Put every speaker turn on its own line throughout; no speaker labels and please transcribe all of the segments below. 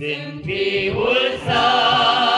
Simpiul său.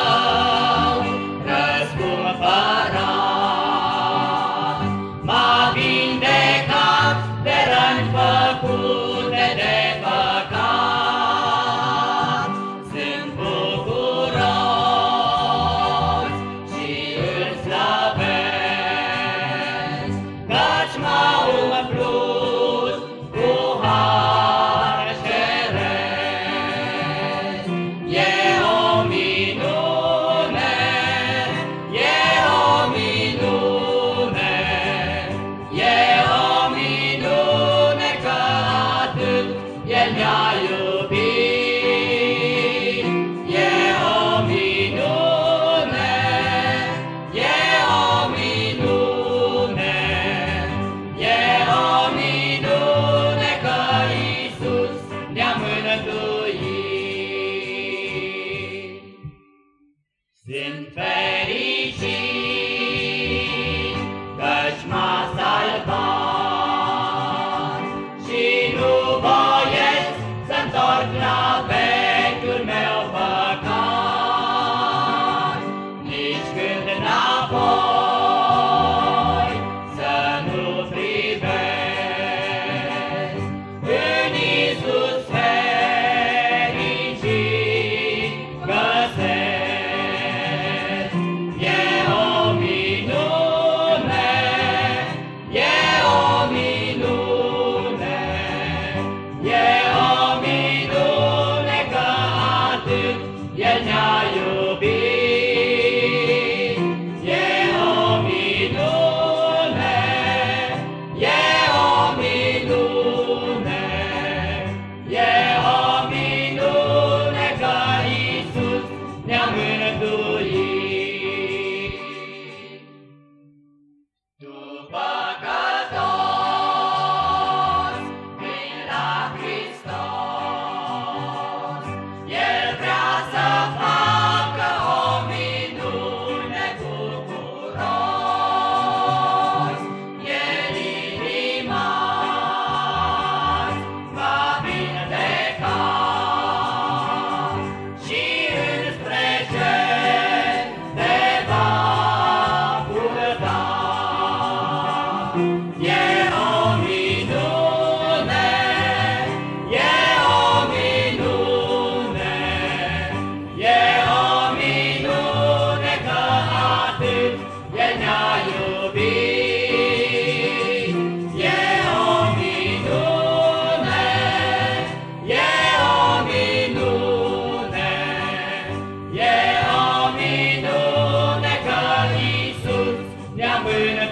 Sunt fericit, căci mai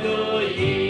Go ye.